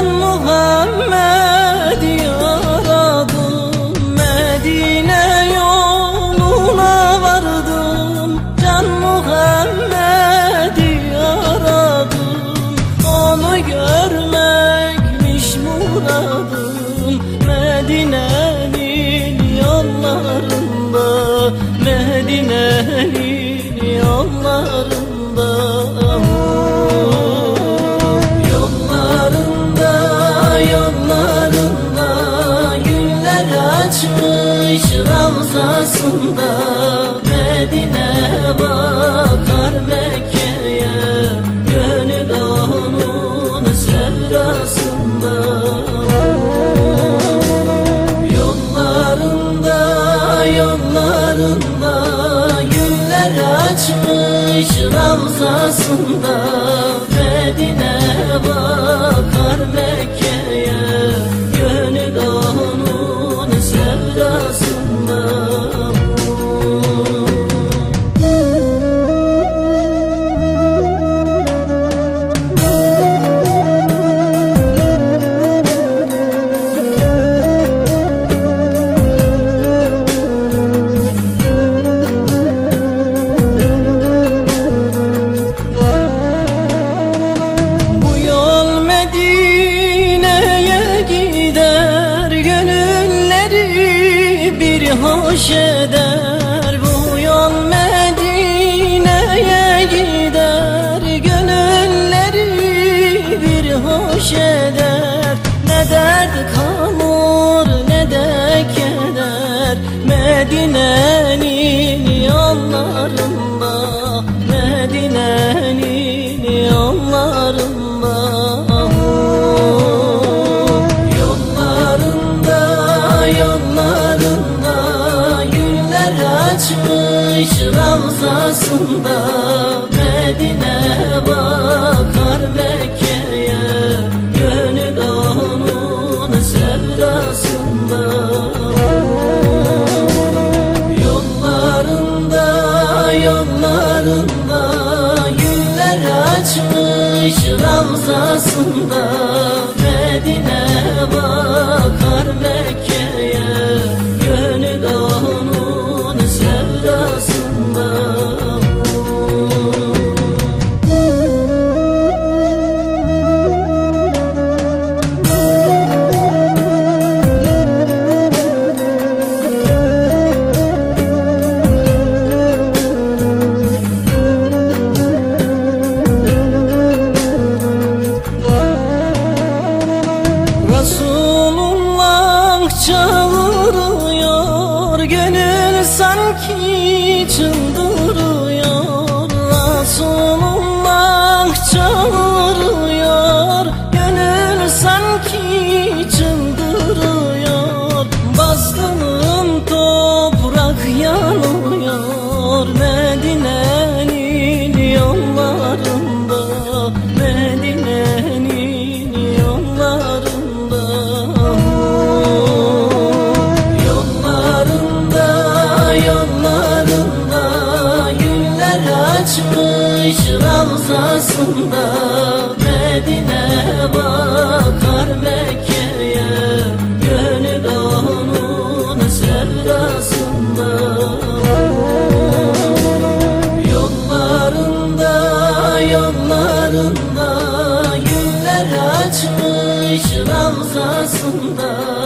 Can Muhammed yaradım Medine yoluna vardım Can Muhammed yaradım Onu görmekmiş muradım Medine'nin yollarında Medine'nin yollarında ravzasında Medine bakar Mekke'ye. Gönül onun sevdasında. Yollarında, yollarında Güller açmış ravzasında Medine bakar Mekke'ye. Gönül onun sevdasında hoş eder açmış ravzasında Medine bakar Mekke'ye. Gönül onun sevdasında. Yollarında, yollarında Güller açmış ravzasında Medine bakar Mekke'ye sanki çıldırıyor açmış ravzasında Medine bakar Mekke'ye. Gönül onun sevdasında. Yollarında, yollarında Güller açmış ravzasında